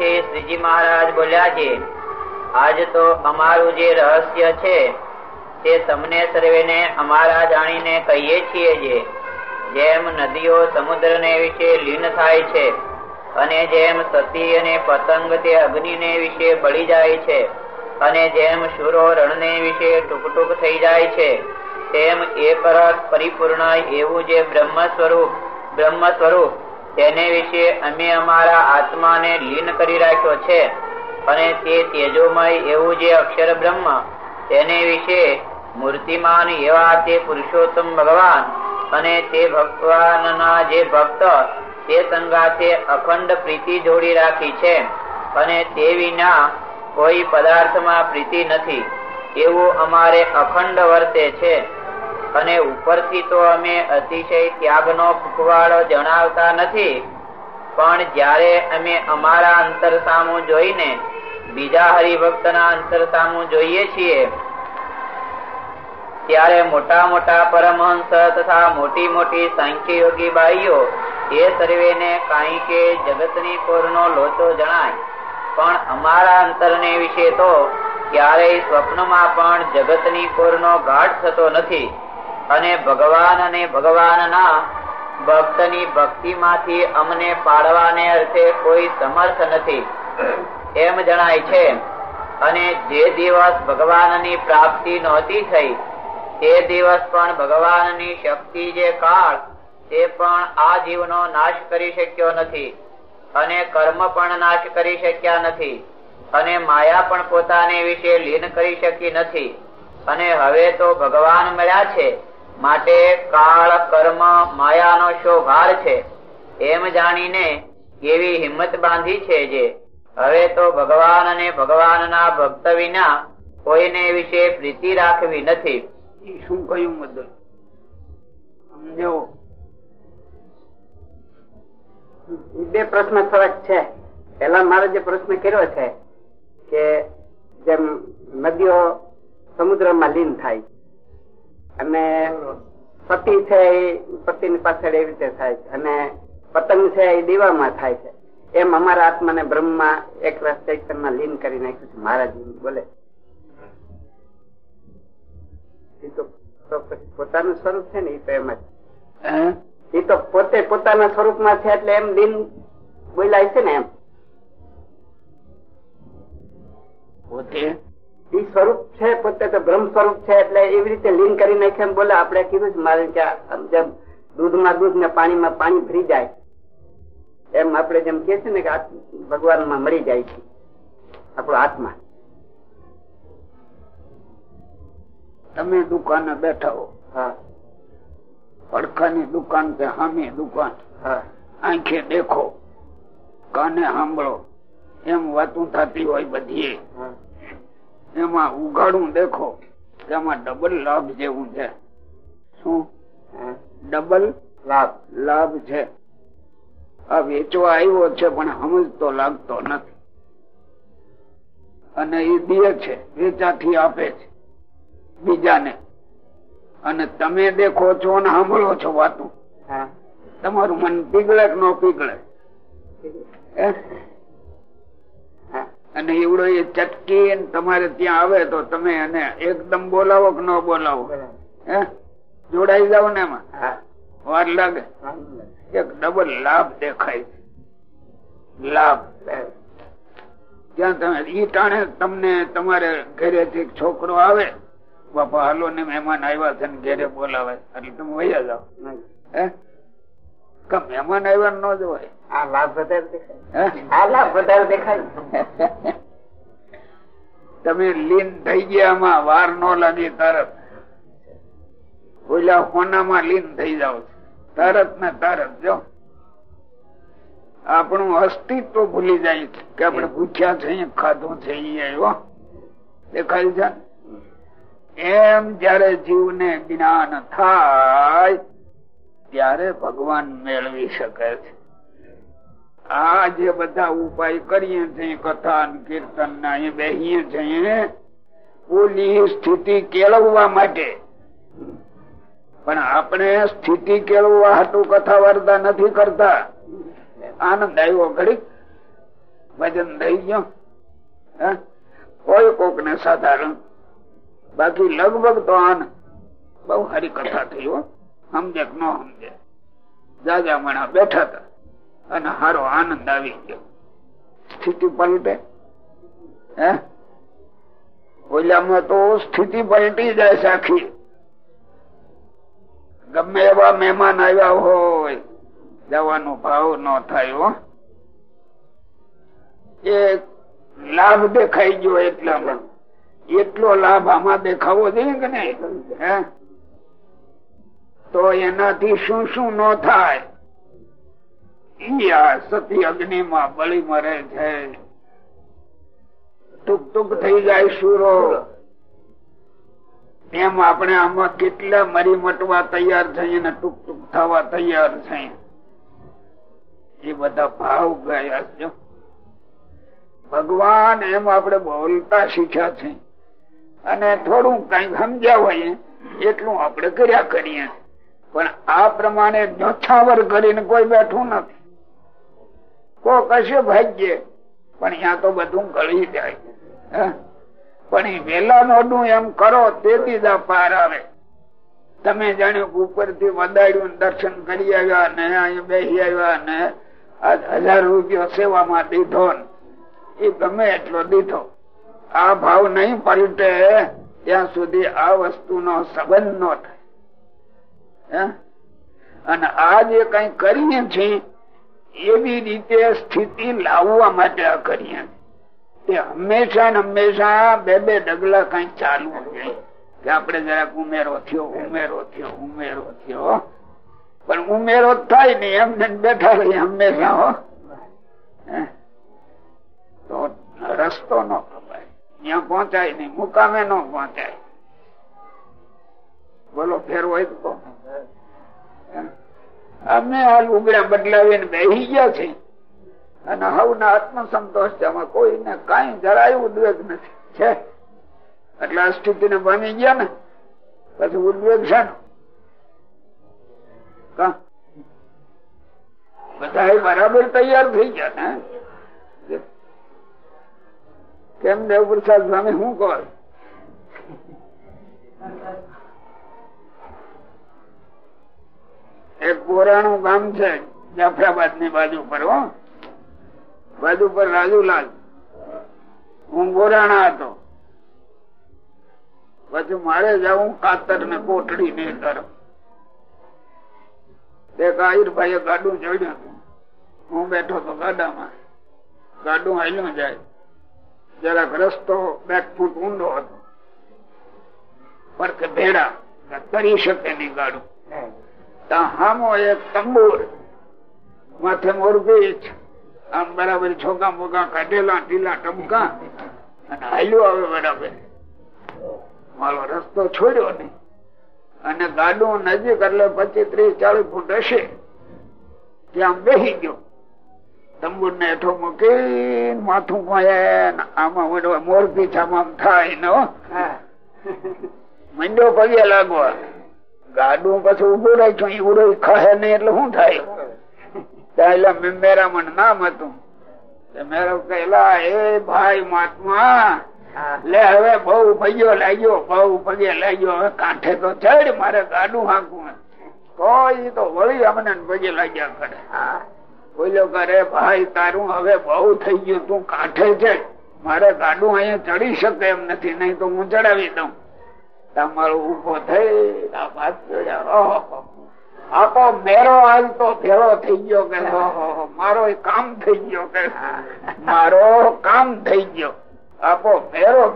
પછી શ્રીજી મહારાજ બોલ્યા છે, આજ તો અમારું જે રહસ્ય છે, તે તમને સર્વેને અમારા જાણીને કહીએ છીએ જે, જેમ નદીઓ સમુદ્રને વિશે લીન થાય છે, અને જેમ સતી અને પતંગ તે અગ્નિને વિશે બળી જાય છે, અને જેમ શુરો રણને વિશે ટૂંક ટૂંક થઈ જાય છે, તેમ એક રસ પરિપૂર્ણ એવું જે બ્રહ્મ સ્વરૂપ બ્રહ્મ સ્વરૂપ તેને વિશે અમે અમારા આત્માને લીન કરી રાખ્યો છે અને તે તેજોમય એવું જે અક્ષર બ્રહ્મ, તેને વિશે મૂર્તિમાન એવા તે પુરુષોત્તમ ભગવાન અને તે ભગવાનના જે ભક્ત, તે સંગાથે અખંડ પ્રીતિ જોડી રાખી છે અને તે વિના કોઈ પદાર્થમાં પ્રીતિ નથી. એવું અમારે અખંડ વર્તે છે. અને ઉપરથી તો અમે અતિશય ત્યાગનો ફૂકવાડો જણાવતા નથી, પણ જ્યારે અમે અમારા અંતર સામું જોઈને બીજા હરિભક્તના અંતર સામું જોઈએ છીએ, ત્યારે મોટા મોટા પરમહંસ તથા મોટી મોટી સાંખ્ય બાઈઓ એ સર્વેને કાંઈ કે જગતની કોરનો લોચો જણાય, પણ અમારા અંતરને વિશે તો ક્યારેય સ્વપ્નમાં પણ જગતની કોરનો ઘાટ થતો નથી. અને ભગવાન અને ભગવાનના ભક્તની ભક્તિમાંથી અમને પાડવાને અર્થે કોઈ સમર્થ નથી. એમ જણાય છે. અને જે દિવસ ભગવાનની પ્રાપ્તિ નહોતી થઈ, તે દિવસ પણ ભગવાનની શક્તિ જે કાળ, તે પણ આ જીવનો નાશ કરી શક્યો નથી. અને કર્મ પણ નાશ કરી શક્યા નથી. અને માયા પણ પોતાને વિશે લીન કરી શકી નથી. અને હવે તો ભગવાન મળ્યા છે. માટે કાળ, કર્મ, માયાનો શો ભાર છે. એમ જાણીને એવી હિંમત બાંધી છે જે, હવે તો ભગવાન અને ભગવાનના ભક્ત વિના કોઈને વિશે પ્રીતિ રાખવી નથી. શું કહ્યું મદદ સમજો. બે પ્રશ્ન ફરક છે. પેલા મારે જે પ્રશ્ન કર્યો છે, કે જેમ નદીઓ સમુદ્રમાં લીન થાય અને પતિ છે એ પતિની પાછળ એવી રીતે થાય છે. અને પતંગ છે એ દીવામાં થાય છે. એમ અમારા આત્માને બ્રહ્મા એક રસ ચૈતનમાં લીન કરી નાખ્યું છે. મહારાજ બોલે. પોતાનું સ્વરૂપ છે ને એ તો એમ જ. એ તો પોતે પોતાના સ્વરૂપમાં છે એટલે એમ દિન બોલાય છે ને એમ. પોતે? એ સ્વરૂપ છે પોતે તો બ્રહ્મ સ્વરૂપ છે એટલે એવી રીતે લીન કરી નાખે એમ બોલે આપણે કીધું છે મારે કે જેમ દૂધમાં દૂધ ને પાણીમાં પાણી ભરી જાય. એમ આપણે જેમ કે છે ને કે ભગવાનમાં મળી જાય છે આપણો આત્મા. તમે દુકાને બેઠા હો. પડખાની દુકાન કે હામી દુકાન? હા. આંખે દેખો કાને સાંભળો એમ વાતું થતી હોય બધી. હા. એમાં ઉઘાડું દેખો એમાં ડબલ લાભ જેવું છે. શું? ડબલ લાભ. લાભ છે. આ વેચવા આવ્યો છે પણ સમજતો લાગતો નથી. અને એ દે છે વેચાથી આપે છે બીજાને. અને તમે દેખો છો અને સાંભળો છો વાતું. તમારું મન પીગળે કે ન પીગળે? અને એવડો એ ચટકી તમારે ત્યાં આવે તો તમે એને એકદમ બોલાવો કે ન બોલાવો. હે? જોડાઈ જાવ ને એમાં. હા. વાર લાગે. એક ડબલ લાભ દેખાય. છે લાભ. જ્યાં તમે ઈ ટાણે તમને તમારે ઘરેથી છોકરો આવે બાપા હાલો ને મહેમાન આવ્યા છે ને ઘરે બોલાવે એટલે તમે વૈયા જાઓ. હે? કા મહેમાન આવ્યા ન જવાય આ લાભ વધારે દેખાય. આ લાભ વધારે દેખાય. તમે લીન થઈ ગયા વાર ન લાગે તરત ઓલા કોનામાં લીન થઈ જાવ તરત ને તરત જો. આપણું અસ્તિત્વ ભૂલી જાય કે આપણે ભૂખ્યા છે ખાધું છે ઈ દેખાય છે? એમ જયારે જીવને જ્ઞાન થાય ત્યારે ભગવાન મેળવી શકે છે. આ જે બધા ઉપાય કરીએ છીએ કથા કીર્તન ના, એ બેહીએ છીએ ઓલી સ્થિતિ કેળવવા માટે. પણ આપણે સ્થિતિ કેળવવા હાટું કથા વાર્તા નથી કરતા. આનંદ આવ્યો ઘડીક. ભજન થઈ ગયો. કોઈ કોક ને સાધારણ. બાકી લગભગ તો આન બહુ સારી કથા થઈ હો. સમજે ન સમજે. જાજા મણા બેઠા હતા અને હારો આનંદ આવી ગયો. સ્થિતિ પલટે. હે? ઓલામાં તો સ્થિતિ પલટી જાય સાખી. ગમે એવા મહેમાન આવ્યા હોય, જવાનો ભાવ ન થાય એ લાભ દેખાઈ ગયો એટલામાં. એટલો લાભ આમાં દેખાવો જોઈએ કે નહીં? હે? તો એનાથી શું શું ન થાય? સતી અગ્નિ માં બળી મરે છે. ટૂંક ટૂંક થઈ જાય સુરો. એમ આપણે આમાં કેટલા મરી મટવા તૈયાર થઈ ને ટૂંક ટૂંક થવા તૈયાર થઈ એ બધા ભાવ ગયા છે. ભગવાન એમ આપણે બોલતા શીખ્યા છે અને થોડું કઈ સમજ્યા હોય એટલું આપણે કર્યા કરીએ. પણ આ પ્રમાણે જોછાવર કરીને કોઈ બેઠું નથી. કો કશે ભાગ્ય, પણ ત્યાં તો બધું ગળી જાય. પણ વેલા નોડું એમ કરો તે દીધા પાર આવે. તમે જાણે ઉપરથી વધાર્યું દર્શન કરી આવ્યા ને અહીંયા બેસી આવ્યા ને હજાર રૂપિયો સેવામાં દીધો એ ગમે એટલો દીધો. આ ભાવ નહીં પલટે, ત્યાં સુધી આ વસ્તુ નો સંબંધ ન થાય. અને આ જે કઈ કરીએ છીએ, એવી રીતે સ્થિતિ લાવવા માટે આ કરીએ તે હંમેશા હંમેશા બે બે ડગલા કઈ ચાલુ જોઈએ કે આપણે જરાક ઉમેરો થયો ઉમેરો થયો ઉમેરો થયો. પણ ઉમેરો થાય ને એમને બેઠા રહી હંમેશા, હો. તો રસ્તો ન ખપાય ત્યાં પહોંચાય નહીં, મુકામે ન પહોંચાય. બોલો ફેર હોય તો અમે આ લુગડા બદલાવીને બેસી ગયા છે અને હવના આત્મસંતોષ છે, આમાં કોઈને કઈ જરાય ઉદ્વેગ નથી. છે. એટલે આ સ્થિતિ ને પામી ગયા ને, પછી ઉદ્વેગ છે બધા બરાબર તૈયાર થઈ ગયા ને કેમ દેવ પ્રસાદ સ્વામી, શું કહો એક પુરાણું ગામ છે જાફરાબાદની બાજુ પર બાજુ પર રાજુલાલ. હું ગોરાણા હતો. પછી મારે જવું કાતર ને કોટડી ને તરફ એક આયુર્ભાઈ ગાડું ચડ્યું હું બેઠો તો ગાડામાં. ગાડું હાલ્યું જાય. જરાક રસ્તો બે ફૂટ ઊંડો હતો. પર ભેડા કરી શકે નહીં ગાડું. હામો એક તંબુર. માથે મોરબી આમ બરાબર છોકા મોકા કાઢેલા ઢીલા ટમકા અને હાલ્યો આવે બરાબર. મારો રસ્તો છોડ્યો નહીં. અને ગાડું નજીક એટલે પચીસ ત્રીસ ચાલીસ ફૂટ હશે. ત્યાં બેસી ગયો. તંબુર ને હેઠો મૂકી માથું આમાં વડવા મોરબી આમ થાય ન મંડ્યો પગે લાગવા. ગાડું પછી ઉભું રહી એ ઉડો ખહે નહીં એટલે શું થાય? મેરામણ નામ હતું. મેરા કહેલા એ ભાઈ મહાત્મા લે હવે બહુ પગ્યો લાગ્યો બહુ પગે લાગ્યો હવે કાંઠે તો ચડ મારે ગાડું હાંકવું કોઈ તો વળી અમને પગે લાગ્યા કરે. બોલ્યો કરે ભાઈ તારું હવે બહુ થઈ ગયું તું કાંઠે છે મારે ગાડું અહીંયા ચડી શકે એમ નથી નહીં તો હું ચડાવી દઉં. તમારો ઊભો થઈ મેરો આજ તો થઈ ગયો કે મારો કામ થઈ ગયો કે. મારો કામ થઈ ગયો. આપો ફેરો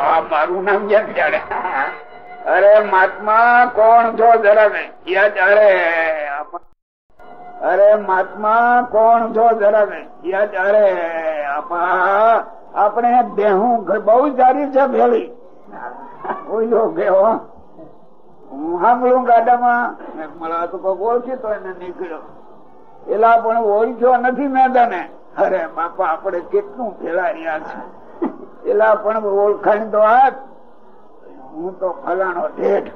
આ મારું નામ ક્યાં જાણે? અરે મહાત્મા, કોણ છો જરા યાદ અરે અરે મહાત્મા, કોણ છો જરા યાદ અરે, આપા આપણે બેહું બહુ સારી છે ભેળી. ઓઈલો ગયો. હું સાંભળું ગાડામાં. મળા તો કોઈ ઓળખી તો એને નીકળ્યો. એલા પણ ઓળખ્યો નથી મેદાને. અરે બાપા આપણે કેટલું ભેળા રહ્યા છે. એલા પણ ઓળખાણ તો આ હું તો ફલાણો ઢેઠ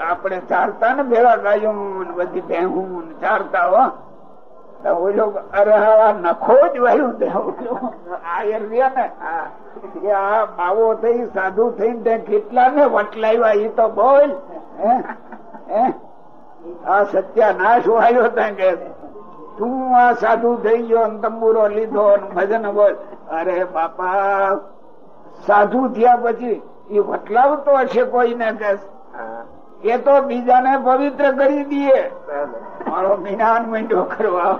આપણે ચારતા ને ભેળા ગાયું બધી ભેહું ચારતા હો. ઓલો અરે નખો જ વાયું આયર ને કે આ બાવો થઈ સાધુ થઈને કેટલા ને વટલાવ્યા એ તો બોલ. આ સત્યાનાશ વાયો ત્યાં કે તું આ સાધુ થઈ ગયો તંબુરો લીધો ભજન બોલ. અરે બાપા સાધુ થયા પછી એ વટલાવતો હશે કોઈને કે? એ તો બીજાને પવિત્ર કરી દે મારો જ્ઞાન મીંડો કરવા.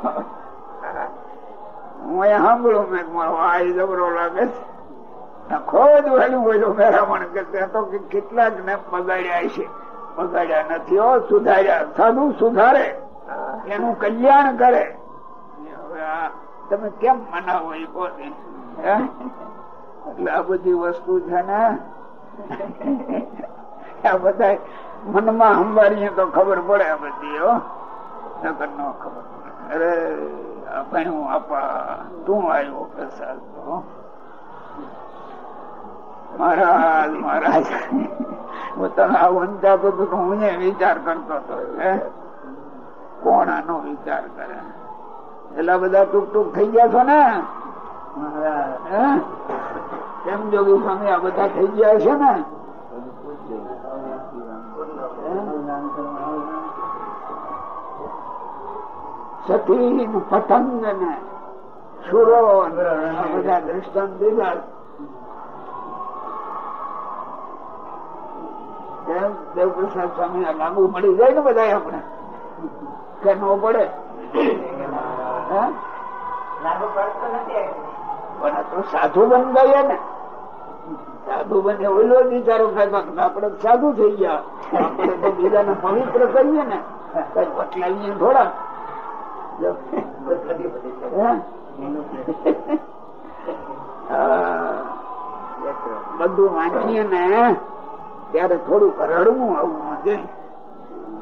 હું અહીંયા સાંભળું, મેં મારો આ જબરો લાગે છે. ખોજ વહેલું વહેલું મેરામણ કે તો કેટલાક ને પગાડ્યા છે. પગાડ્યા નથી હો, સુધાર્યા. સાધુ સુધારે. એનું કલ્યાણ કરે. તમે કેમ મનાવો એ કોને? એટલે આ બધી વસ્તુ છે ને. આ બધા મનમાં સંભાળીએ તો ખબર પડે આ બધી, હો. નકર ખબર અરે હું વિચાર કરતો હતો કોણ આનો વિચાર કરે? એટલા બધા ટૂંક ટૂંક થઈ ગયા છો ને? કેમ જોગી સ્વામી, આ બધા થઈ ગયા છે ને? સતી પતંગ ને સુરો બધા દ્રષ્ટાંત દીધા દેવપ્રસાદ સ્વામી લાગુ મળી જાય ને બધા આપણે? કે ન પડે? પણ તો સાધુ બન ગયા ને. સાધુ બને, ઓલો વિચારો આપડે સાધુ થઈ ગયા. આપડે તો બીજાને પવિત્ર કરીએ ને, કઈ થોડા. બધું વાંચીએ ને, ત્યારે થોડુંક રડવું આવવું છે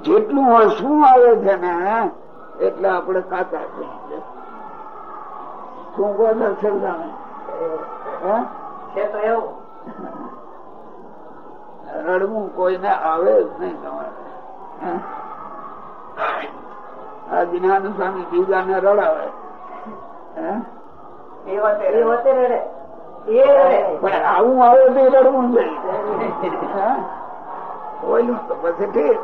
જેટલું હસવું આવે છે ને, એટલે આપડે કાકા છીએ શું કહો દર્શન સામે રડવું કોઈને આવે જ નહીં તમારે. આ જ્ઞાન સ્વામી બીજાને રડાવે પણ આવું આવે તો રડવું જોઈએ ઓયલું તો પછી ઠીક.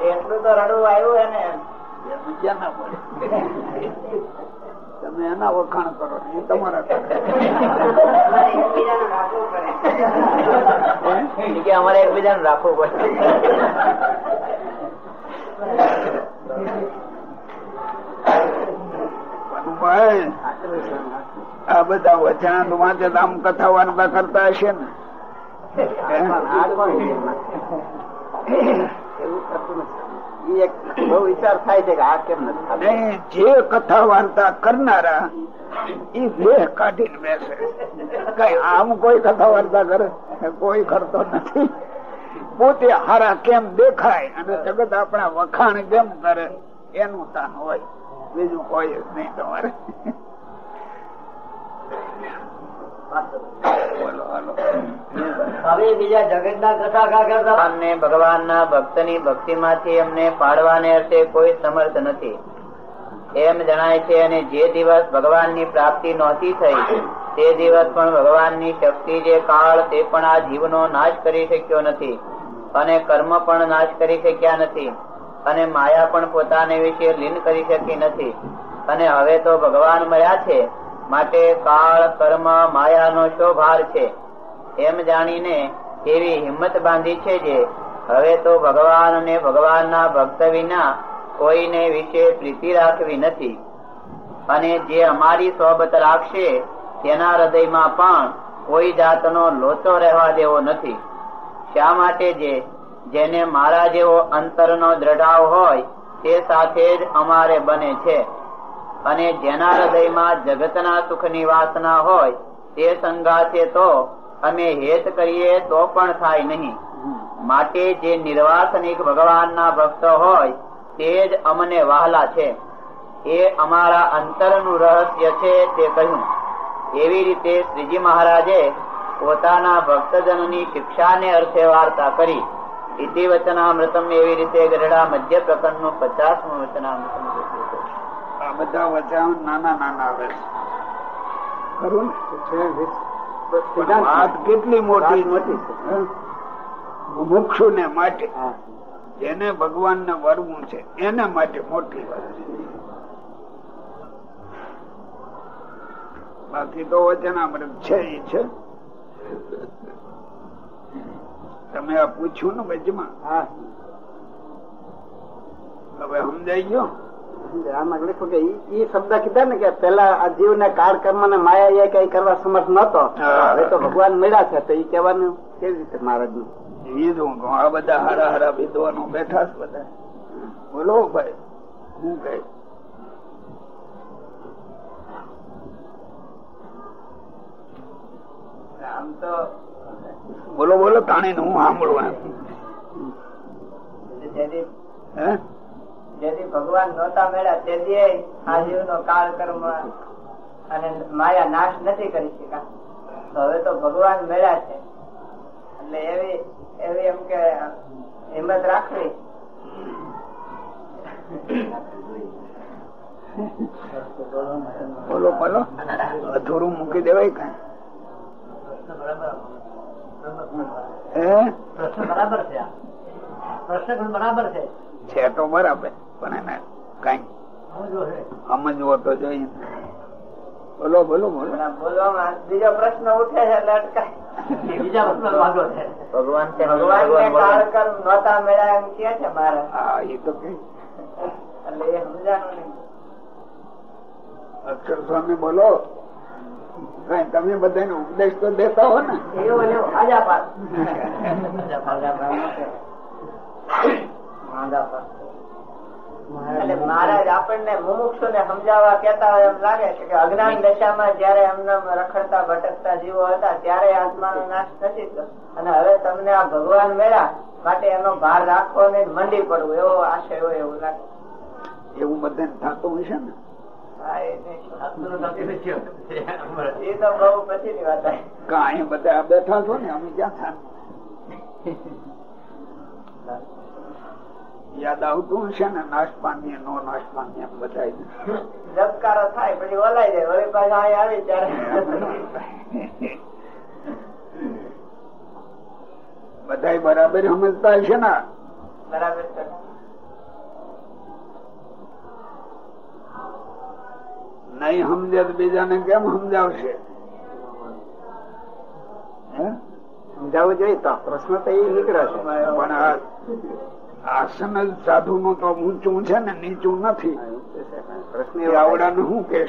એટલું તો રડવું આવ્યું એને. તમે એના વખાણ કરો એ તમારા અમારે એકબીજાને રાખવું પડે. આ બધા વચન વાંચે આમ કથા વાર્તા કરતા હશે ને? વિચાર થાય છે કે આ કેમ નથી જે કથા વાર્તા કરનારા એ દેહ કાઢીને બેસે. કઈ આમ કોઈ કથા વાર્તા કરે? કોઈ કરતો નથી. પોતે હારા કેમ દેખાય અને જગત આપણા વખાણ કેમ કરે? એનું તાન હોય. બીજું કોઈ જ નહીં તમારે. ભગવાન ના ભક્તની ભક્તિ માંથી અમને પાડવાને અર્થે કોઈ સમર્થ નથી. એમ જણાય છે અને જે દિવસ ભગવાનની પ્રાપ્તિ નહોતી થઈ, તે દિવસ પણ ભગવાનની શક્તિ જે કાળ, તે પણ આ જીવનો નાશ કરી શક્યો નથી. અને કર્મ પણ નાશ કરી શક્યા નથી. અને માયા પણ પોતાને વિશે લીન કરી શકી નથી. અને હવે તો ભગવાન મળ્યા છે. માટે કાળ, કર્મ, માયાનો શો ભાર છે. એમ જાણીને એવી હિંમત બાંધી છે જે હવે તો ભગવાન અને ભગવાનના ભક્ત વિના કોઈને વિશે પ્રીતિ રાખવી નથી. અને જે અમારી સોબત રાખશે, તેના હૃદયમાં પણ કોઈ જાતનો લોચો રહેવા દેવો નથી. શા માટે જે? જેને મારા જેવો અંતરનો દ્રઢાવ હોય, તે સાથે જ અમારે બને છે. અને જેના હૃદયમાં જગતના સુખની વાસના હોય, તે સંગાથે તો અમે હેત કરીએ તો પણ થાય નહીં. માટે જે નિર્વાસનિક ભગવાનના ભક્ત હોય તે જ અમને વહાલા છે. એ અમારા અંતરનું રહસ્ય છે તે કહ્યું. એવી રીતે શ્રીજી મહારાજે પોતાના ભક્તજનની શિક્ષાને અર્થે વાર્તા કરી. ઇતિ વચનામૃતમ એવી રીતે ગઢડા મધ્ય પ્રકરણનું પચાસમું વચનામૃતમ. આ બધા વચન નાના નાના આવે છે. ખરું ને? પણ વાત કેટલી મોટી મોટી મુમુક્ષુ ને માટે. જેને ભગવાન ને વરવું છે એને માટે મોટી વાત બાકી તો વચનામૃત છે એ છે. તમે આ પૂછ્યું ને વચમાં? હવે સમજાઈ ગયો? આમાં લખ્યું કે શબ્દ કીધા ને કે પેલા આ જીવ ને કાળ કર્મ ને માયા એ કઈ કરવા સમર્થ નતો હવે તો ભગવાન મળ્યા છે તો એ કહેવાનું કેવી રીતે મહારાજનું એ જ હું આ બધા હારા હારા વિદ્વાનો બેઠા છે બધા. બોલો ભાઈ હું કઈ આમ તો બોલો બોલો તાણી હું સાંભળું એમ. હે? જેથી ભગવાન નહોતા મળ્યા તેથી આ જીવનો કાળ કર્મ અને માયા નાશ નથી કરી શકા તો હવે તો ભગવાન મળ્યા છે. એટલે એવી એવી એમ કે હિંમત રાખવી. બોલો બોલો. અધૂરું મૂકી દેવાય કઈ? પ્રશ્ન બરાબર છે આ. પ્રશ્ન બરાબર છે. છે તો બરાબર પણ એને કઈ સમજવો તો જોઈએ. બોલો બોલો બોલો. બીજો પ્રશ્ન ઉઠે છે એટલે અટકાય. બીજા પ્રશ્ન માંગો છે. ભગવાન ભગવાન કાળ કર્મ નહોતા મળ્યા એમ કે છે મારે. હા એ તો કઈ એટલે એ સમજાણું નહીં. અક્ષર સ્વામી બોલો. કઈ તમે બધાને ઉપદેશ તો દેતા હો ને. પાસ. એટલે મહારાજ આપણને મુમુક્ષુ ને સમજાવવા કેતા હોય એમ લાગે છે કે અજ્ઞાન દશામાં જયારે એમને રખડતા ભટકતા જીવો હતા ત્યારે આત્માનો નાશ નથી થયો. અને હવે તમને આ ભગવાન મેળા માટે એનો ભાર રાખવો ને મંડી પડવું એવો આશય હોય એવું લાગે. એવું બધાને થતું હશે ને? કઈ એ નહીં. તો બહુ પછીની વાત છે. બધા બેઠા છો ને અમે ક્યાં થાન યાદ આવતું હશે ને નાશ પામીએ નો નાશ પામીએ બધા જબકારો થાય પછી ઓલાઈ જાય વળી પાછા આવી ત્યારે. બધા બરાબર સમજતા હશે ને? બરાબર નહીં સમજે તો બીજાને કેમ સમજાવશે? હે? સમજાવવું જોઈએ તો પ્રશ્ન તો એ નીકળે છે. પણ આ આસન જ સાધુ નું તો ઊંચું છે ને નીચું નથી. પ્રશ્ન નહીં ને શું કે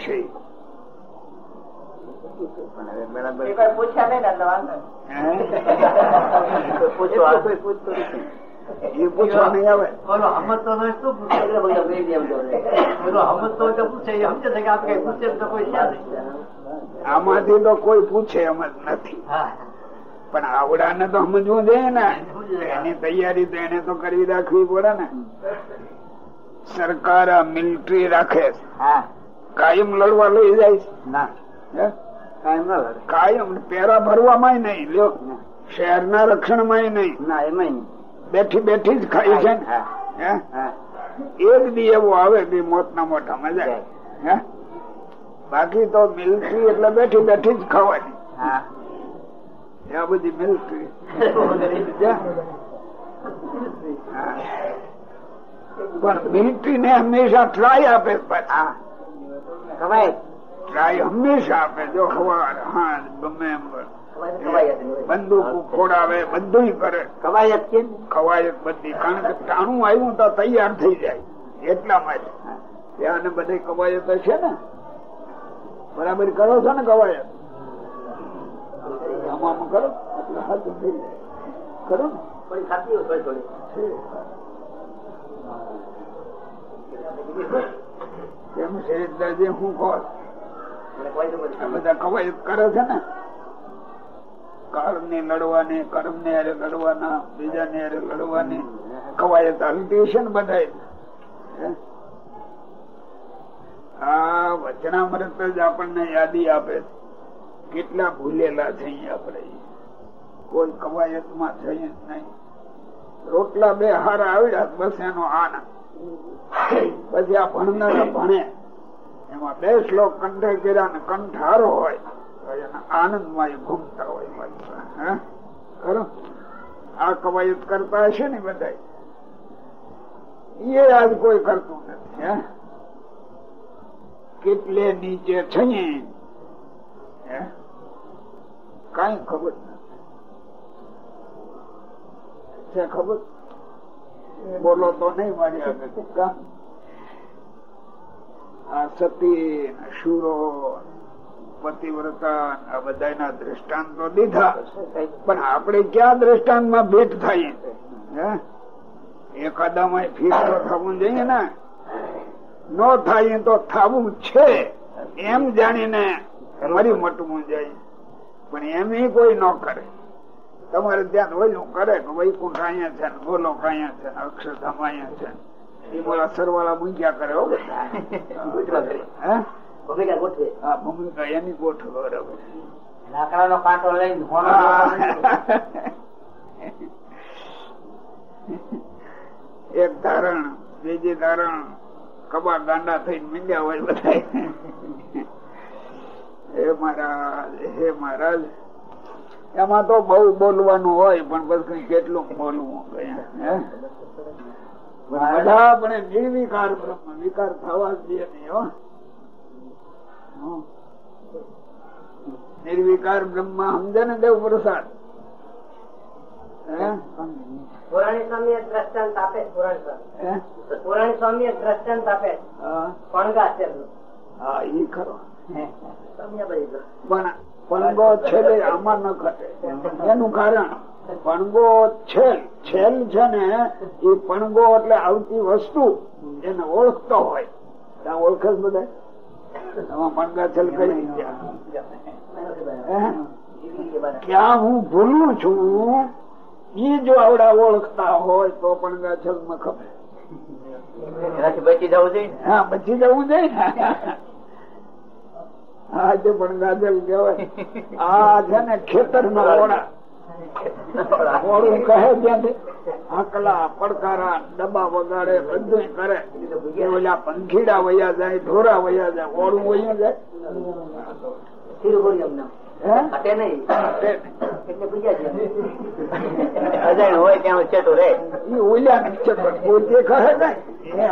આપણે કઈ પૂછે તો કોઈ છે આમાંથી તો કોઈ પૂછે એમ જ નથી. પણ આવડાને તો સમજવું જોઈએ ને. એની તૈયારી તો એને તો કરવી રાખવી પડે ને. સરકાર મિલિટરી રાખે કાયમ લડવા લઈ જાય ના. હે? કાંઈ લડે. કાયમ પેરા ભરવામાં નહીં. લ્યો. શહેરના રક્ષણમાં નહીં. ના એમાં નહીં. બેઠી બેઠી જ ખાઈ છે ને. હા. હે? હા. એક દી એવો આવે બી મોત ના મોટા મજા. હે? બાકી તો મિલિટરી એટલે બેઠી બેઠી જ ખાવાની હા. આ બધી મિલિટરી પણ મિલિટરી ને હંમેશા ટ્રાય આપે ટ્રાય હંમેશા આપે જો ખવાર હા ગમે એમ બંદૂક ફોડાવે બધું કરે. કવાયત કે કવાયત બધી. કારણ કે ટાણું આવ્યું તો તૈયાર થઈ જાય. એટલા માટે. ત્યાં બધે કવાયત છે ને. બરાબર કરો છો ને કવાયત આમાં આમાં કરો. એટલે સાચું થઈ જાય કરો ને થોડી ખાતી હોય થોડી થોડી. કેમ છે દર્દી હું કહો એટલે કોઈ તો બધું. આ બધા કવાયત કરે છે ને. કાળ ને લડવાની કર્મ ને હારે લડવાના બીજા ને હારે લડવાની. કવાયત હલતી છે ને બધા આ વચનામૃત જ આપણને યાદી આપે છે. કેટલા ભૂલેલા છીએ આપણે. કોઈ કવાયતમાં જઈએ નહીં. રોટલા બે હાર આવડ્યા બસ એનો આનંદ. પછી આ ભણનારા ભણે. એમાં બે શ્લોક કંઠે કર્યા ને કંઠ હારો હોય આનંદમાં એ ઘૂમતા હોય. હે? આ કવાયત કરતા હશે ને બધા. એ આજ કોઈ કરતું નથી, હે? કેટલે નીચે છે હે? કઈ ખબર ખબર? બોલો તો નહીં મારી આ સતી શુરો, પતિવ્રતા, આ બધા દ્રષ્ટાંતો દીધા. પણ આપણે ક્યાં દ્રષ્ટાંતમાં ભેટ થાય? હે? એકાદામાં ફીટ તો થવું જોઈએ ને. નો થાય તો થવું છે. એમ જાણીને મરી મટવું જાય. પણ એમ કોઈ ન કરે. તમારે ત્યાં ઓલું કરે કે વૈકુંઠ અહીંયા છે ને બોલો અહીંયા છે ને અક્ષરધામ અહીંયા છે એ બોલા સરવાળા મૂંગ્યા કરે હો બધા. ભૂમિકા ગોઠવે. આ ભૂમિકા એની ગોઠવે બરાબર. લાકડાનો કાંટો લઈને એક ધારણ બીજી ધારણ કબા ગાંડા થઈને મીંડ્યા હોય બધા હે મહારાજ હે મહારાજ. એમાં તો બહુ બોલવાનું હોય પણ પછી કેટલું બોલવું નિર્વિકાર બ્રહ્મ વિકાર થવા જ નહીં નિર્વિકાર બ્રહ્મ સમજે ને દેવ પ્રસાદ. હે? પુરાણી સ્વામી દ્રષ્ટાંત આપે પુરાણી સ્વામી. દ્રષ્ટાંત આપે છે, હા. એ ખરો. પણ પણગો છેલ્લે આમાં ન ઘટે. એનું કારણ પણગો છેલ. છેલ છે ને એ પણગો એટલે આવતી વસ્તુ એને ઓળખતો હોય. ત્યાં ઓળખે જ બધા? આમાં પણગા છેલ કઈ ક્યાં હું ભૂલું છું એ જો આવડા ઓળખતા હોય તો પણગા છેલમાં ખબર. એનાથી બચી જવું જોઈએ. હા પછી જવું જોઈએ તે પણ ગાજલ કેવાય આ છે ને ખેતર ના ઓળા. ઓળું કહે ત્યાંથી. આકલા પડકારા ડબ્બા વગાડે બધું કરે. એ ઓલા પંખીડા વયા જાય ઢોરા વયા જાય ઓળું વયું જાય. હોય ત્યાં ચેટું રે. એ ઓલ્યા ને છે પોતે ને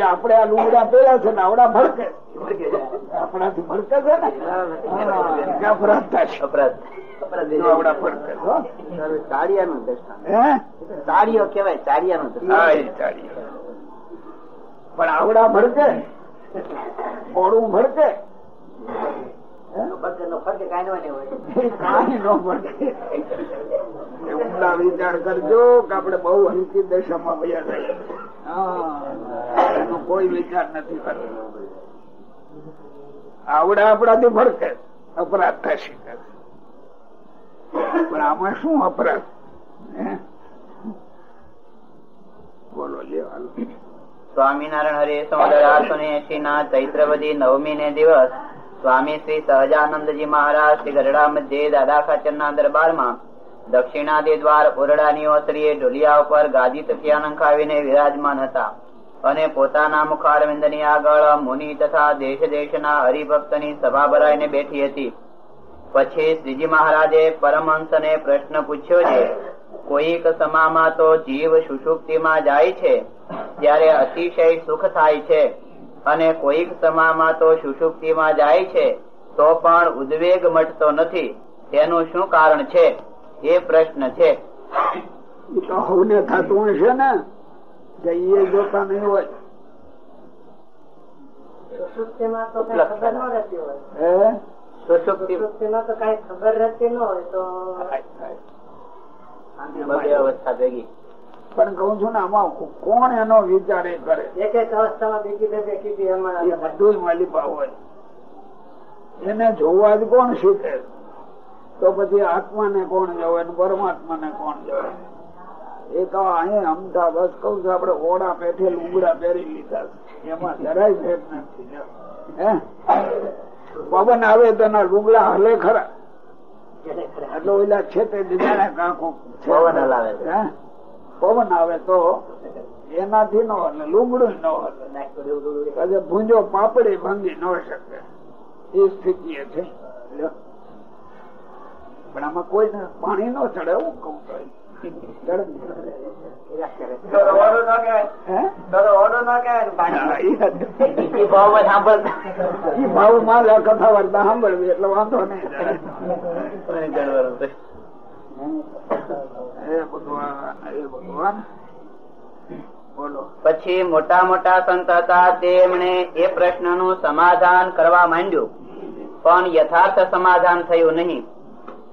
આપણે આ લુગડા પહેર્યા છે ને આવડા ભડકે. આપણાથી છે ને? અપરાધ અપરાધ. પણ આવડા ભડકે. ઓળું ભડકે. ફરકે કાંઈ ન હોય. ઊંડા વિચાર કરજો કે આપડે બહુ હલકી દશામાં વયા જાય એનો કોઈ વિચાર નથી કરતો. આવડા આપણાથી ફરકે અપરાધ થશે. પણ આમાં શું અપરાધ? બોલો સ્વામિનારાયણ હરે સમુદ્ર આઠસો ને એસી ના ચૈત્રવદી નવમી ને દિવસ સ્વામી શ્રી સહજાનંદજી મહારાજ શ્રી ગઢડા મધ્યે દાદા ખાચર ના દરબારમાં દક્ષિણાદી દ્વાર ઓરડાની ઓસરીએ ઢોલિયા ઉપર ગાદી તકિયા નંખાવીને વિરાજમાન હતા અને પોતાના મુખારવિંદની આગળ મુનિ તથા દેશ દેશના હરિભક્તની સભા ભરાઈને બેઠી હતી. પછી શ્રીજી મહારાજે પરમહંસને પ્રશ્ન પૂછ્યો છે, કોઈક સમામાં તો જીવ સુષુપ્તિમાં જાય છે? ત્યારે અતિશય સુખ થાય છે. અને કોઈક સમામાં તો સુષુપ્તિમાં જાય છે તો પણ ઉદ્વેગ મટતો નથી. તેનું શું કારણ છે? એ પ્રશ્ન છે. તો હવને થતું હશે ને જઈએ જોતા નહીં હોય. સુષુપ્તિમાં તો કઈ ખબર ન રહેતી હોય. સુષુપ્તિ સુષુપ્તિમાં તો કાંઈ ખબર રહેતી ન હોય તો અવસ્થા ભેગી. પણ કઉ છું ને આમાં કોણ એનો વિચાર એ કરે? એક એક અવસ્થામાં બીજી બે બે કીધી એમાં બધું માલિપા હોય. એને જોવા જ કોણ શીખે? તો પછી આત્માને કોણ જવે ને પરમાત્માને કોણ જવે એ તો અહીંયા અમતા બસ કઉ છું આપડે ઓડા પેઠે લુગડા પહેરી લીધા એમાં જરાય ભેદ નથી. હે? પવન આવે તો એના લુગડા હલે ખરા. એટલે ઓલા છે તે દીધા કાંકો. પવન હલાવે છે. હે? પવન આવે તો એનાથી નો હલે લુગડું ન હલે ભૂંજો પાપડી ભાંગી ન શકે. એ સ્થિતિ છે. પણ આમાં કોઈ પાણી નો ચડે એવું કઉ તો સાંભળવી એટલે વાંધો નહીં. પછી મોટા મોટા સંત હતા તેમણે એ પ્રશ્નનું સમાધાન કરવા માંડ્યું. પણ યથાર્થ સમાધાન થયું નહીં.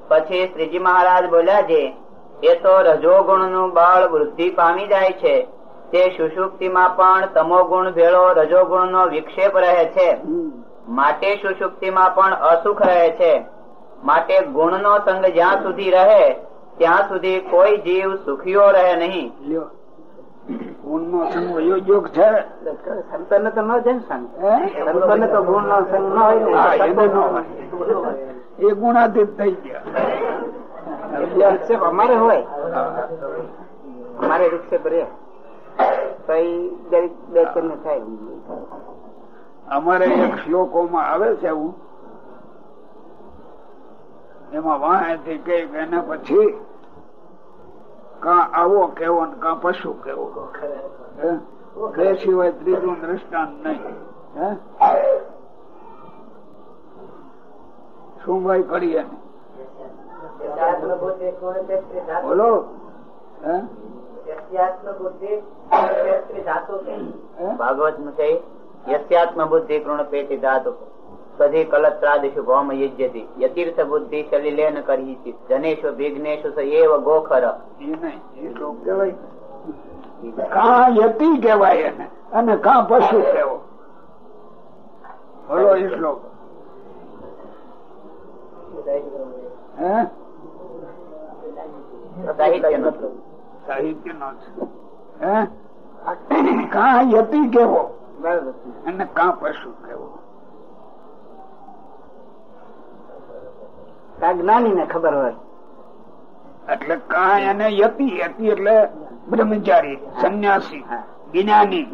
પછી શ્રીજી મહારાજ બોલ્યા છે એ તો રજોગુણનું બળ વૃદ્ધિ પામી જાય છે. તે સુષુપ્તિમાં પણ તમોગુણ ભેળો રજોગુણ નો વિક્ષેપ રહે છે. માટે સુષુપ્તિમાં પણ અસુખ રહે છે. માટે ગુણનો સંગ જ્યાં સુધી રહે ત્યાં સુધી કોઈ જીવ સુખીઓ રહે નહીં. ગુણનો સંગ યોગ્ય છે? સંતોને તો ન છે ને સંત હે? તો ગુણ સંગ ન હોય હા, ને એને ન હોય. એ ગુણાતીત થઈ ગયા. અમારે હોય. અમારે એક શ્લોકોમાં આવે છે એવું એમાં વાણેથી કે એના પછી કા આવો કેવો ને કા પશુ કેવો હે? બે સિવાય ત્રીજું દ્રષ્ટાંત નહીં. શું ભાઈ કરીએ ને? બોલો? ભાગવતનું છે યસ્યાત્મ બુદ્ધિ કૃણ પેટી ધાતુ સ્વધી કલત્રાદિષુ ભૌમ યુજ્યતિ યતીર્થ બુદ્ધિ શલિલેન કરી જનેશુ વિઘ્નેશુ સ એવ ગોખર કા યતિ કહેવાય એને અને કા પશુ કહેવો બોલો એ શ્લોક સાહિત્ય નો છે કા યતિ કેવો અને કા પશુ કેવો આ જ્ઞાની ને ખબર હોય. એટલે કા અને યતિ યતિ એટલે બ્રહ્મચારી સંન્યાસી જ્ઞાની.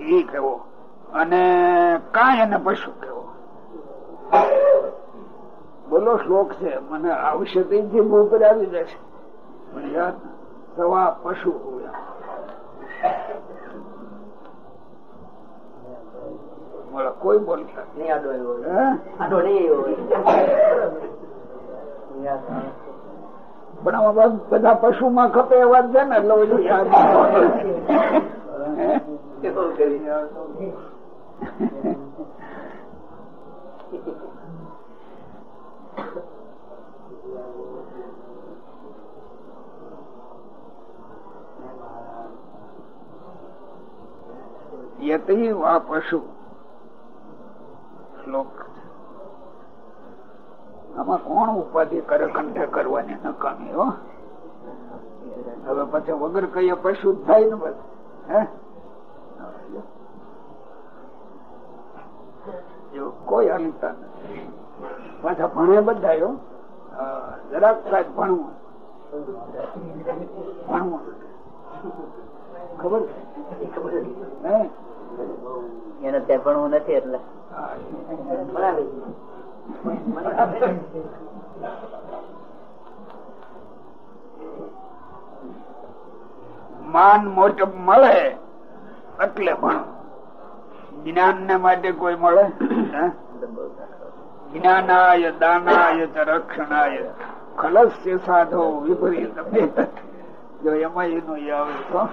એ કેવો. અને કા અને પશુ કેવો. બોલો શ્લોક છે. મને એથી બહુ ઉપર આવી જશે. પણ યાદ સવા પશુ બોલો કોઈ બોલતા? નહીં આડો આવ્યો? આડો નહીં આવ્યો. પણ બધા પશુ માં ખપે એવા છે ને એટલે યાદ? યતિ વા પશુ. શ્લોક. આમાં કોણ ઉપાધિ કરે કંઠે કરવાની નકામી હો? હવે પછી વગર કઈ પશુ થાય ને બસ હે? કોઈ હલતા નથી. પાછા ભણે બધા જરાક કાંઈક ભણવું. ભણવું. ખબર? એને ત્યાં ભણવું નથી એટલે. બરાબર. માન મોટપ મળે એટલે ભણો જ્ઞાન ને માટે કોઈ મળે? જ્ઞાનાય, દાનાય ચ રક્ષણાય. ખલસ્ય સાધો વિપરીત. જો એમાં એનું આવે તો?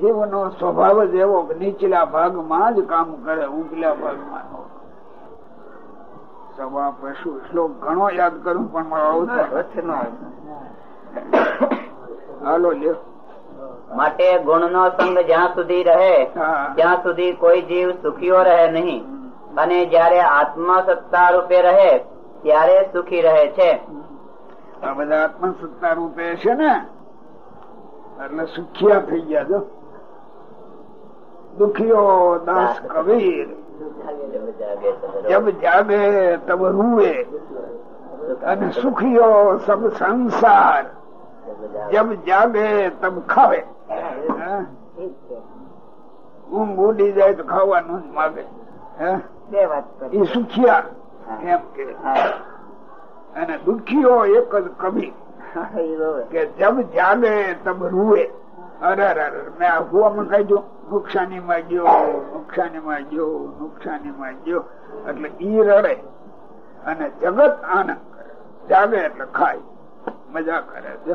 જીવનો સ્વભાવ જ એવો કે નીચલા ભાગમાં જ કામ કરે ઉપલા ભાગમાં સવા પશુ શ્લોક ઘણો યાદ કરું પણ મારો નો હાલો લ્યો. માટે ગુણ નો સંગ જ્યાં સુધી રહે ત્યાં સુધી કોઈ જીવ સુખીઓ રહે નહીં. અને જ્યારે આત્મા સત્તા રૂપે રહે ત્યારે સુખી રહે છે. આ બધા આત્મસત્તા રૂપે છે ને? એટલે સુખિયા થઈ ગયા જો. દુખિયો દાસ કબીર. જબ જાગે તબ રૂએ. અને સુખિયો સબ સંસાર. જબ જાગે તબ ખાવે. ઊંઘ ઉડી જાય તો ખાવાનું જ માગે. એ સુખિયા. એમ કે. અને દુખિયો એક જ કવિ કે જબ જાગે તબ રૂએ. અરે અરે મેં આ હુવામાં કાઢ્યો નુકસાની માં ગયો નુકસાની માં ગયો. એટલે ઈ રડે અને જગત આનંદ કરે. જાગે એટલે ખાય. મજા કરે છે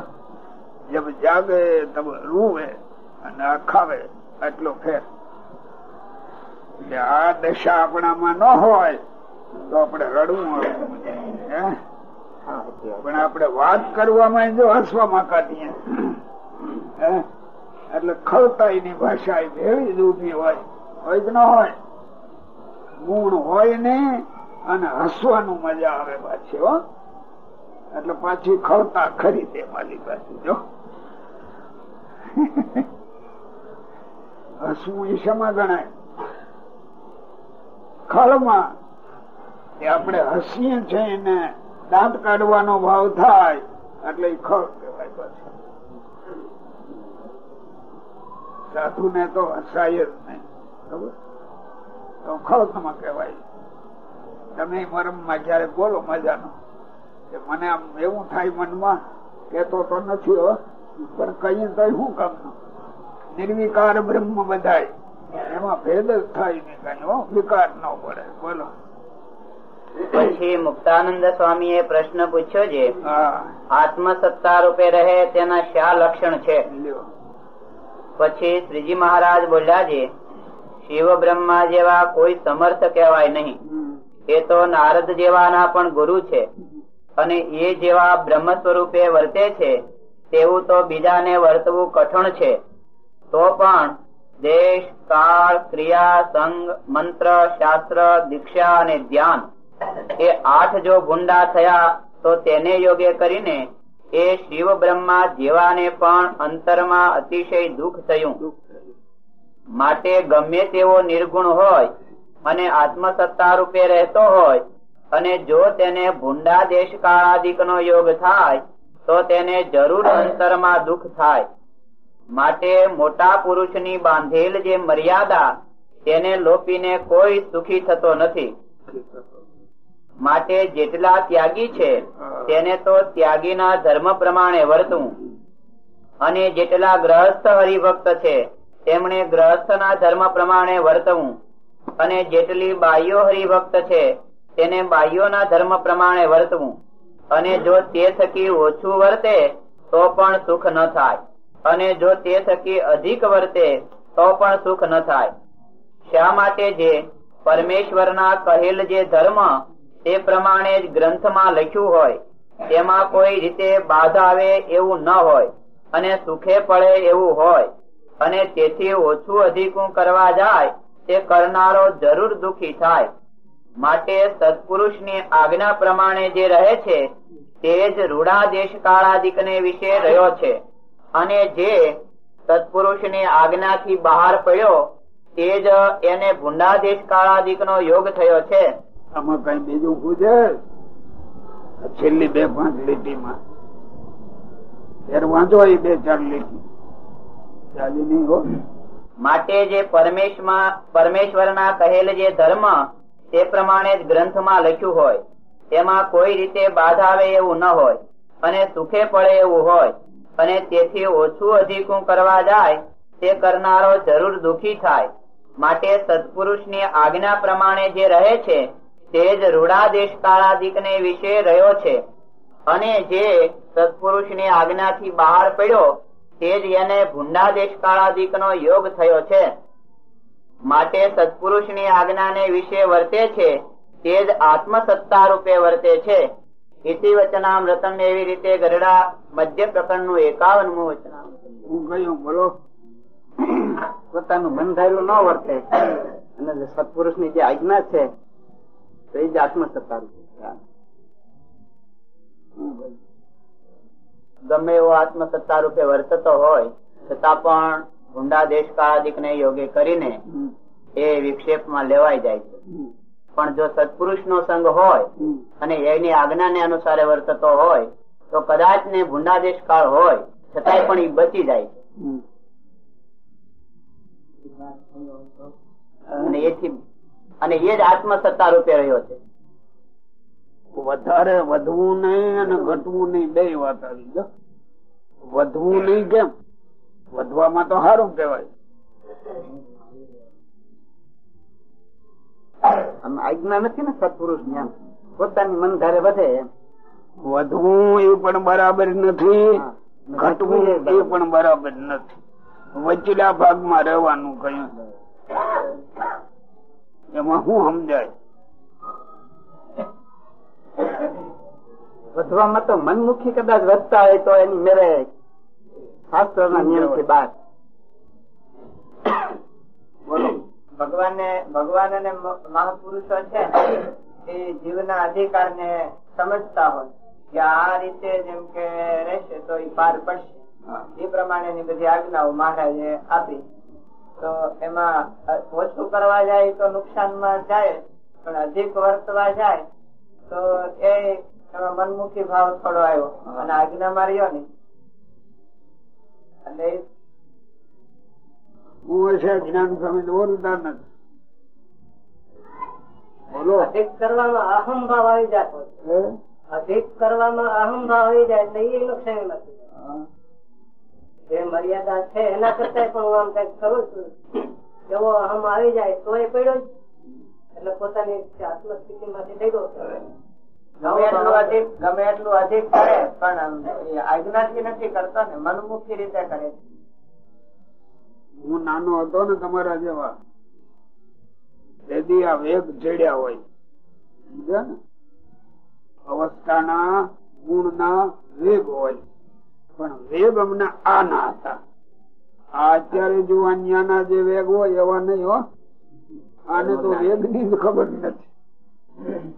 જબ જાગે તબ રૂવે અને ખાવે એટલો ફેર. એટલે આ દશા આપણામાં ન હોય તો આપણે રડવું પણ આપણે વાત કરવામાં જો હસવામાં કાઢીએ હે? એટલે ખલતાઈ ની ભાષા એવી જ ઊભી હોય હોય કે ન હોય. ગુણ હોય ને અને હસવાનું મજા આવે પાછી, હો. એટલે પાછી ખવતા ખરી દે મારી પાસે, જો. હસવું એ શેમાં ગણાય? ખળમાં એ આપણે હસીએ છીએ ને દાંત કાઢવાનો ભાવ થાય, એટલે ખળ કહેવાય પાછું. સાધુ ને તો હસાય જ નહીં ખબર તો ખળકમાં કહેવાય. તમે મરમમાં જયારે બોલો મજાનો કે મને આમ એવું થાય મનમાં કેતો તો નથી હો પણ કઈ તો શું કામ નિર્વિકાર બ્રહ્મ બધાય. એમાં ભેદ જ થાય ને કઈ હો વિકાર ન પડે. બોલો. પછી મુક્તાનંદ સ્વામી એ પ્રશ્ન પૂછ્યો છે આત્મસત્તા સત્તા રૂપે રહે તેના શા લક્ષણ છે? પછી શ્રીજી મહારાજ બોલ્યા છે, શિવ બ્રહ્મા જેવા કોઈ સમર્થ કહેવાય નહીં. એ તો નારદ જેવાના પણ ગુરુ છે. અને એ જેવા બ્રહ્મ સ્વરૂપે વર્તે છે, તેવું તો બીજાને વર્તવું કઠણ છે. તો પણ દેશ, કાળ, ક્રિયા, સંગ, મંત્ર, શાસ્ત્ર, દીક્ષા અને ધ્યાન એ આઠ જો ગુંડા થયા તો તેને યોગ્ય કરીને એ શિવ બ્રહ્મા જેવાને પણ અંતરમાં અતિશય દુઃખ થયું. માટે ગમે તેવો નિર્ગુણ હોય અને આત્મસત્તા રૂપે રહેતો હોય અને જો તેને ભૂંડા દેશ કાળાદિક નો યોગ થાય, તો તેને જરૂર અંતરમાં દુઃખ થાય. માટે મોટા પુરુષની બાંધેલ જે મર્યાદા, તેને લોપીને કોઈ સુખી થતો નથી. માટે જેટલા ત્યાગી છે તેને તો ત્યાગીના ધર્મ પ્રમાણે વર્તવું. અને જેટલા ગ્રહસ્થ હરિભક્ત છે તેમણે ગ્રહસ્થના ધર્મ પ્રમાણે વર્તવું. અને જેટલી બાહ્યો હરિભક્ત છે તેને બાહ્યોના ધર્મ પ્રમાણે વર્તવું. અને જો તે થકી ઓછું વર્તે તો પણ સુખ ન થાય. અને જો તે થકી અધિક વર્તે તો પણ સુખ ન થાય. શા માટે જે પરમેશ્વરના કહેલ જે ધર્મ તે પ્રમાણે જ ગ્રંથમાં લખ્યું હોય. તેમાં કોઈ રીતે બાધા આવે એવું ન હોય અને સુખે પડે એવું હોય અને તેથી ઓછું અધિકું કરવા જાય તે કરનારો જરૂર દુખી થાય. માટે સત્પુરુષની આજ્ઞા પ્રમાણે જે રહે છે તે જ રૂડા દેશ કાળાદિકને વિશે રહ્યો છે અને જે સત્પુરુષની આજ્ઞાથી બહાર પડ્યો તે જ એને ભૂંડા દેશ કાળાદિકનો યોગ થયો છે. આમાં કઈ બીજું પૂછે છેલ્લી બે પાંચ લીટીમાં. ત્યારે વાંચો એ બે ચાર લીટી. ચાલી નહીં હો. માટે જે પરમેશ્વર ના કહેલ જે ધર્મ, તે પ્રમાણે જ ગ્રંથમાં લખ્યું હોય. તેમાં કોઈ રીતે બાધા આવે એવું ન હોય અને સુખે પડે એવું હોય. અને તેથી ઓછું અધિકું કરવા જાય, તે કરનારો જરૂર દુખી થાય. માટે સત્પુરુષની આજ્ઞા પ્રમાણે જે રહે છે તે જ રૂઢાદેશ કાળાદિક ને વિશે રહ્યો છે. અને જે સત્પુરુષની આજ્ઞાથી બહાર પડ્યો, તે જ એને ભૂંડા દેશ કાળાદિક નો યોગ થયો છે. માટે સત્પુરુષની આજ્ઞાને વિશે વર્તે છે, તે જ આત્મસત્તા રૂપે વર્તે છે. ઇતિ વચનામૃતમ એવી રીતે ગરડા મધ્ય પ્રકરણનું એકાવનમું વચનામૃતમ હું ગયું બોલો. પોતાનું મન ધાર્યું ન વર્તે. અને સત્પુરુષ સત્પુરુષની જે આજ્ઞા છે તો એ જ આત્મસત્તા રૂપે ગમે એવો આત્મસત્તા રૂપે વર્તતો હોય છતાં પણ ઊંડા દેશકાળાદિક ને યોગે કરીને એ વિક્ષેપમાં લેવાઈ જાય છે. પણ જો સત્પુરુષ નો સંગ હોય અને એની આજ્ઞાને અનુસારે વર્તતો હોય તો કદાચ ને ભૂંડાદેશ કાળ હોય છતાંય પણ એ બચી જાય છે. અને એથી અને એ જ આત્મસત્તા રૂપે રહ્યો છે. વધારે વધવું નહીં અને ઘટવું નહીં બે વાત આવી જો. વધવું નહીં કેમ? વધવામાં તો સારું કહેવાય. આમ આજ્ઞા નથી ને સત્પુરુષ જ્ઞાન પોતાની મન ધારે વધે વધવું એ પણ બરાબર નથી ઘટવું એ પણ બરાબર નથી. વચલા ભાગમાં રહેવાનું કહ્યું. એમાં શું સમજાય? વધવામાં તો મનમુખી કદાચ વધતા હોય તો એની મેરે શાસ્ત્ર ના નિયમથી બાદ ભગવાને ભગવાન અને મહાપુરુષો છે એ જીવના અધિકાર ને સમજતા હોય. કે આ રીતે જેમ કે રહેશે તો એ પાર પડશે. એ પ્રમાણેની બધી આજ્ઞાઓ મહારાજે આપી. તો એમાં ઓછું કરવા જાય તો નુકસાનમાં જાય પણ અધિક વર્તવા જાય તો એ એમાં મનમુખી ભાવ થોડો આવ્યો અને આજ્ઞા માર્યો ને. એટલે છે જ્ઞાન સ્વામી બોલતા નથી. બોલો. અધિક કરવામાં અહમ ભાવ આવી જતો? અધિક કરવામાં અહમ ભાવ આવી જાય તો એ નુકસાન નથી. જે મર્યાદા છે એના કરતા પણ હું આમ કંઈક કરું છું. એવો અહમ આવી જાય તો એ પડ્યો એટલે પોતાની આત્મસ્થિતિ માંથી થઈ ગયો ગમે એટલું અધિક ગમે એટલું અધિક કરે પણ આજ્ઞાથી નથી કરતો ને મનમુખી રીતે કરે હું નાનો હતો ને તમારા જેવા તેથી આ વેગ ચડ્યા હોય. અવસ્થાના ગુણના વેગ હોય. પણ વેગ અમને આ ના હતા. અત્યારે જો અહિયાં જે વેગ હોય એવા નહીં હો. આને તો વેગની ખબર નથી.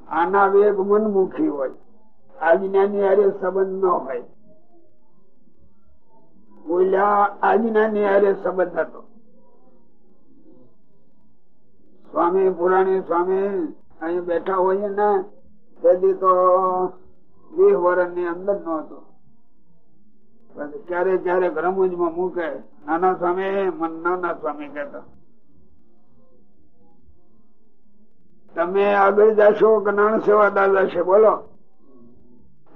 આના વેગ મનમુખી હોય. આજ્ઞાની હારે સંબંધ ન હોય. બોલ્યા આજ્ઞાની હારે સંબંધ હતો. સ્વામી પુરાણી સ્વામી અહીં બેઠા હોઈએ ને તેથી તો વીસ વર્ષની અંદર નો હતો પછી ક્યારેક રમૂજમાં મૂકે નાના સ્વામી મન નાના સ્વામી કહેતા. તમે આગળ જશો કે નાણ સેવાદા જશે? બોલો.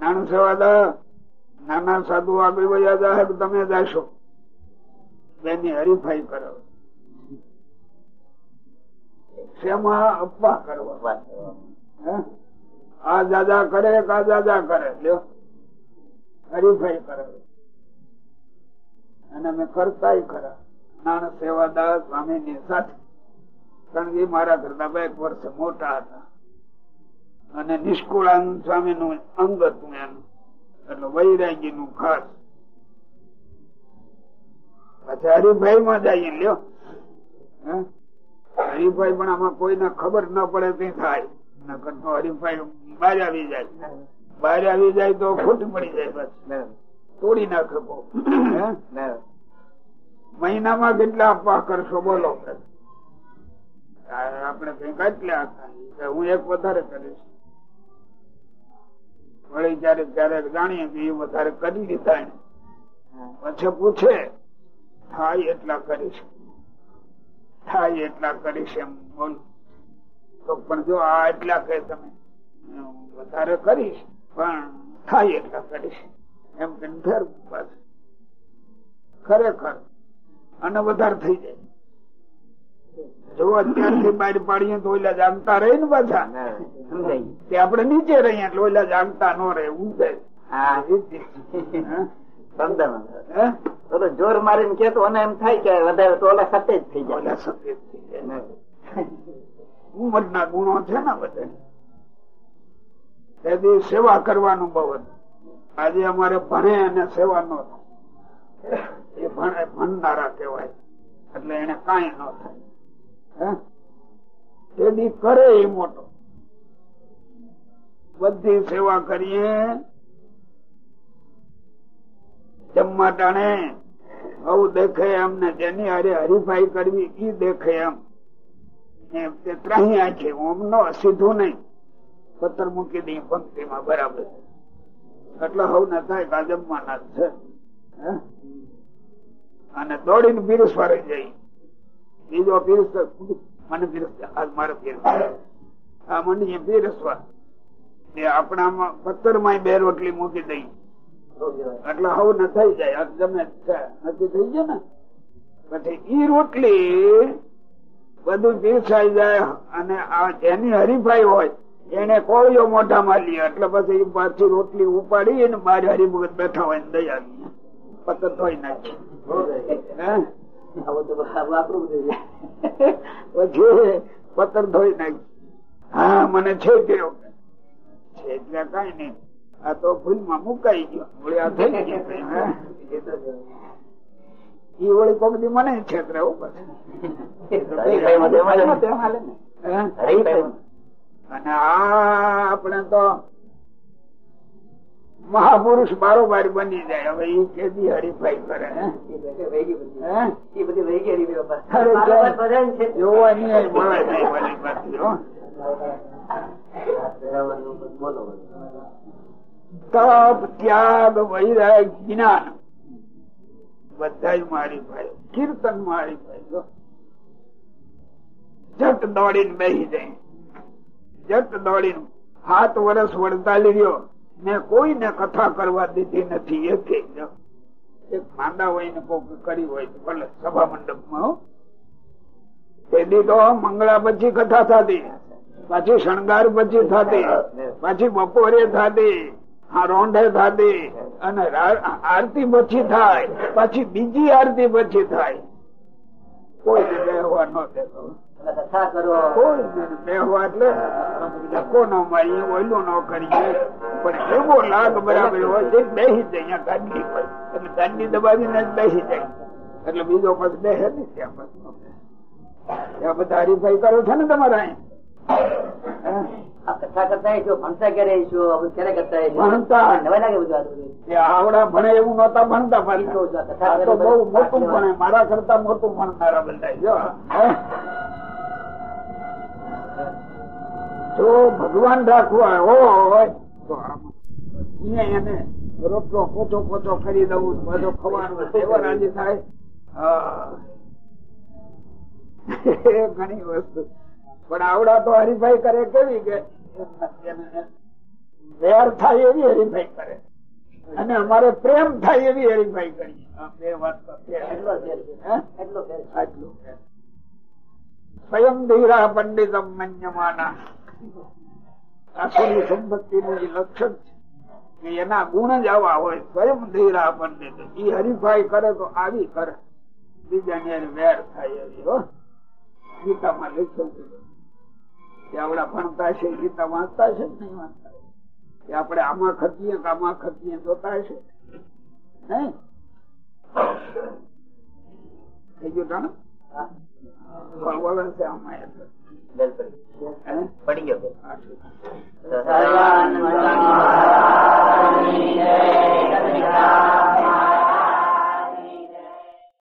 નાણ સેવાદા નાના સાધુ આગળ વયા જાય કે તમે જશો. બેની હરીફાઈ કરો શેમાં અપવા કરવા? હે? આ દાદા કરે કે આ દાદા કરે? લ્યો. હરીફાઈ કરે અને અમે કરતા ખરા. નાના સેવાદાર સ્વામી ની સાથે. કારણ કે મારા કરતા બે વર્ષ મોટા હતા. અને નિષ્કુળાનંદ સ્વામી નું અંગ હતું એનું. એટલે વૈરાગી નું ખાસ પછી હરિભાઈ માં જઈએ લ્યો? હરિભાઈ પણ આમાં કોઈને ખબર ના પડે તે થાય. નકર તો હરિભાઈ બહાર આવી જાય. બહાર આવી જાય તો ખોટી પડી જાય બસ તોડી નાખે બહુ. હે? મહિનામાં કેટલા આપવા કરશો બોલો. આપણે કઈ કેટલા હું એક વધારે કરીશ. વળી જયારે જયારે જાણીએ કે એ વધારે કરી દીધા. પછી પૂછે થાય એટલા કરીશ. થાય એટલા કરીશ એમ બોલ. તો પણ જો આ એટલા કહે તમે વધારે કરીશ પણ થાય એટલા કરીશ. એમ કે ફેર પાછું. ખરેખર અને વધારે થઈ જાય. જો અત્યારથી બહાર પાડીએ તો ઓલા જાણતા રહે ને પાછા તે આપડે નીચે રહીએ એટલે ઓલા જાણતા ન રહે? ઓલો જોર મારીને કેતો અને એમ થાય કે વધારે તો ઓલા સતે જ થઈ જાય. સફેદ થઈ જાય. ઉંમરના ગુણો છે ને બધા. સેવા કરવાનું બહુ હતું. આજે અમારે ભણે અને સેવા નો એ ભણે ભણનારા કહેવાય. એટલે એને કઈ ન થાય? તેથી કરે એ મોટો. બધી સેવા કરીએ, જમવા ટાણે આવું દેખે એમ ને જેની હારે હરીફાઈ કરવી, ઈ દેખે એમ. ત્રણ તે છે, ઓમ નો, સીધું નહીં. પથ્થર મૂકી દઈ પંક્તિમાં બરાબર. એટલે હવ ના થાય કાજમમાં છે અને દોડીને પીરસ રહી જાય બીજો પીરસ મને પીરસ આજ મારે પીરસ આ મને પીરસવા એ આપણામાં પથ્થરમાં બે રોટલી મૂકી દઈ. એટલે હવ ન થઈ જાય છે. નથી થઈ જાય ને? પછી ઈ રોટલી બધું પીરસાઈ જાય અને આ જેની હરીફાઈ હોય એને કોળીઓ મોઢામાં લે એટલે પછી પાછી રોટલી ઉપાડી અને બાર હરિભગત બેઠા હોય દઈ આવી પતર ધોઈ નાખી. પછી પતર ધોઈ નાખી. હા મને છે કેવો છે એટલે કઈ નઈ આ તો ભૂલમાં મુકાઈ ગયો. થઈ ગયું ઈ વળી કોક દી મને છેતરે એવું અને આ આપણે તો મહાપુરુષ બારોબાર બની જાય. હવે ઈ કેદી હરીફાઈ કરે? જોવાની મળે નહીં ત્યાગ વૈરાગ જ્ઞાન. બધા મારી ભાઈ કીર્તન મારી ભાઈ જો. જટ દોડીને બેસી જાય. જટ દોડી સાત વર્ષ વડતાલી રહ્યો મેં કોઈને કથા કરવા દીધી નથી. એથી કરી હોય શણગાર પછી થતી. પછી બપોરે થતી. રોંઢે થતી. અને આરતી પછી થાય. પછી બીજી આરતી પછી થાય. કોઈ બેહવા ન કોઈ બેહવા એટલે ધક્કો ન મારી ઓયલું ન કરીએ. પણ એવો લાગ બરાબર હોય તે બેસી જાય અહીંયા ગાંડી હોય. એટલે ગાંડી દબાવીને જ બેસી જાય. એટલે બીજો બેસે ત્યાં પછી બધા હરીફાઈ કરો છો ને તમારા કથા છો ભણતા છો ભણતા. ભણતા મારા. કરતા મોટું ભણનારા બધા જો ભગવાન રાખવા હોય તો એને રોટલો પોચો પોચો કરી દઉં બધો ખવાનું સેવા રાજી થાય ઘણી વસ્તુ. પણ આવડા તો હરીફાઈ કરે કેવી કે? વેર થાય એવી હરીફાઈ કરે. અને અમારે પ્રેમ થાય એવી હરીફાઈ કરીએ બે વાત? એટલો ફેર. સ્વયં ધીરા પંડિત મન્યમાના. આસુરી સંપત્તિ નું લક્ષણ છે કે એના ગુણ જ આવા હોય સ્વયં ધીરા પંડિત એ હરીફાઈ કરે તો આવી કરે. બીજાની વેર થાય એવી હો. ગીતામાં લખ્યું છે. આપડા ભણતા છે ગીતા વાંચતા છે નહીં વાંચતા? કે આપણે આમાં ખતીએ કે આમાં ખતીએ જોતા છે હે થઈ ગયું છે આમાં. બેલ પડી પડી ગયો